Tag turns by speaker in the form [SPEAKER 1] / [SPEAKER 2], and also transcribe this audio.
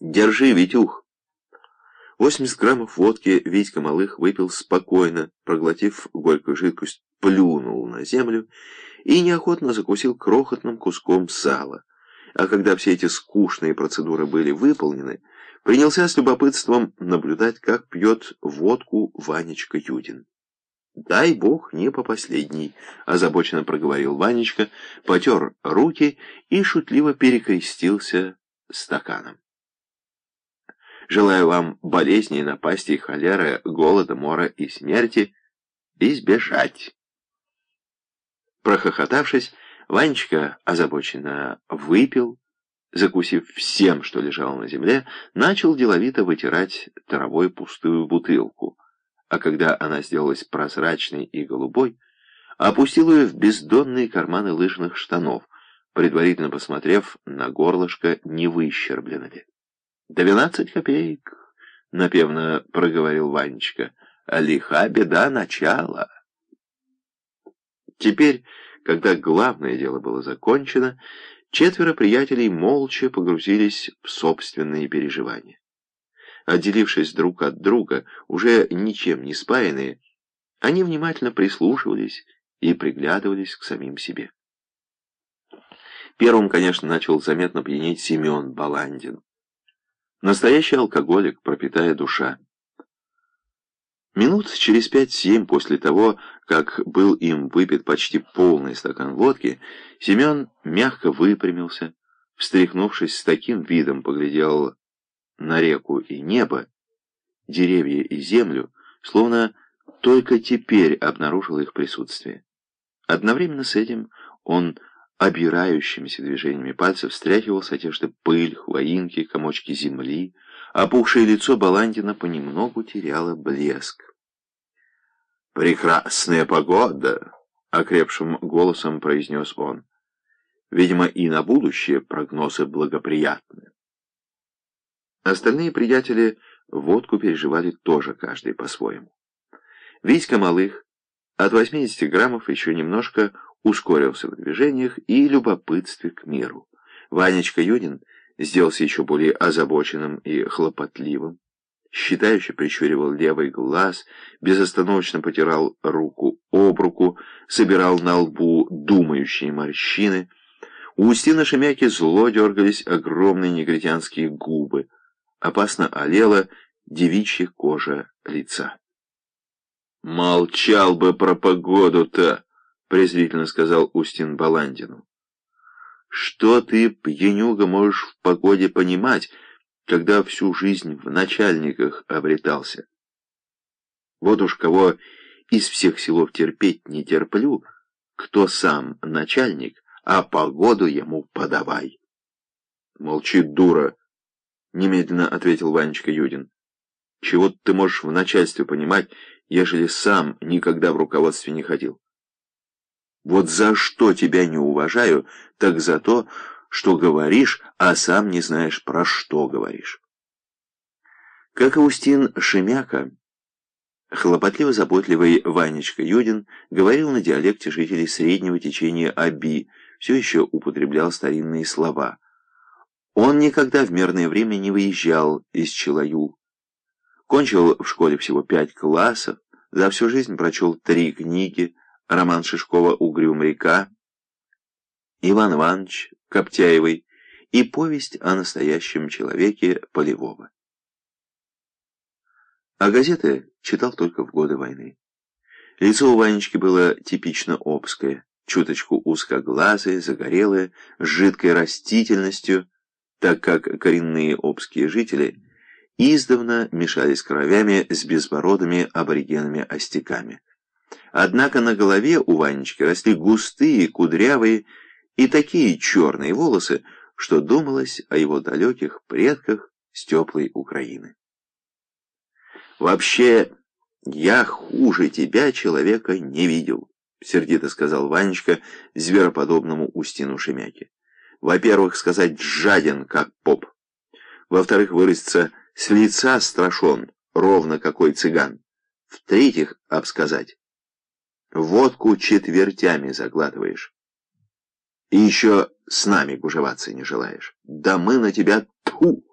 [SPEAKER 1] Держи, Витюх. 80 граммов водки Витька Малых выпил спокойно, проглотив горькую жидкость, плюнул на землю и неохотно закусил крохотным куском сала. А когда все эти скучные процедуры были выполнены, принялся с любопытством наблюдать, как пьет водку Ванечка Юдин. «Дай бог, не по последней», — озабоченно проговорил Ванечка, потер руки и шутливо перекрестился стаканом. «Желаю вам болезней, напастей, холеры, голода, мора и смерти избежать». Прохохотавшись, Ванечка озабоченно выпил, закусив всем, что лежало на земле, начал деловито вытирать травой пустую бутылку — а когда она сделалась прозрачной и голубой, опустил ее в бездонные карманы лыжных штанов, предварительно посмотрев на горлышко, не выщерблено ли. «Двенадцать копеек», — напевно проговорил Ванечка, — «лиха беда начала». Теперь, когда главное дело было закончено, четверо приятелей молча погрузились в собственные переживания отделившись друг от друга, уже ничем не спаянные, они внимательно прислушивались и приглядывались к самим себе. Первым, конечно, начал заметно пьянеть Семен Баландин. Настоящий алкоголик, пропитая душа. Минут через пять-семь после того, как был им выпит почти полный стакан водки, Семен мягко выпрямился, встряхнувшись с таким видом, поглядел на реку и небо, деревья и землю, словно только теперь обнаружил их присутствие. Одновременно с этим он обирающимися движениями пальцев встряхивал с одежды пыль, хвоинки, комочки земли, опухшее лицо Баландина понемногу теряло блеск. «Прекрасная погода!» — окрепшим голосом произнес он. «Видимо, и на будущее прогнозы благоприятны». Остальные приятели водку переживали тоже каждый по-своему. Витька Малых от 80 граммов еще немножко ускорился в движениях и любопытстве к миру. Ванечка Юдин сделался еще более озабоченным и хлопотливым. Считающе прищуривал левый глаз, безостановочно потирал руку об руку, собирал на лбу думающие морщины. У Устина Шемяки зло дергались огромные негритянские губы опасно олела девичья кожа лица. «Молчал бы про погоду-то!» — презрительно сказал Устин Баландину. «Что ты, пьянюга, можешь в погоде понимать, когда всю жизнь в начальниках обретался? Вот уж кого из всех селов терпеть не терплю, кто сам начальник, а погоду ему подавай». «Молчи, дура!» — немедленно ответил Ванечка Юдин. «Чего ты можешь в начальстве понимать, ежели сам никогда в руководстве не ходил? Вот за что тебя не уважаю, так за то, что говоришь, а сам не знаешь, про что говоришь». Как Аустин Шемяка, хлопотливо-заботливый Ванечка Юдин говорил на диалекте жителей среднего течения Аби, все еще употреблял старинные слова – он никогда в мирное время не выезжал из Челаю. Кончил в школе всего пять классов, за всю жизнь прочел три книги, роман Шишкова «Угрюм река», Иван Иванович Коптяевой и повесть о настоящем человеке Полевого. А газеты читал только в годы войны. Лицо у Ванечки было типично обское, чуточку узкоглазое, загорелое, с жидкой растительностью, так как коренные обские жители издавна мешались кровями с безбородыми аборигенами-остяками. Однако на голове у Ванечки росли густые, кудрявые и такие черные волосы, что думалось о его далеких предках с теплой Украины. «Вообще, я хуже тебя человека не видел», — сердито сказал Ванечка звероподобному Устину Шемяке. Во-первых, сказать «жаден», как поп. Во-вторых, выразиться «с лица страшен», ровно какой цыган. В-третьих, обсказать. Водку четвертями заглатываешь. И еще с нами гужеваться не желаешь. Да мы на тебя тьфу!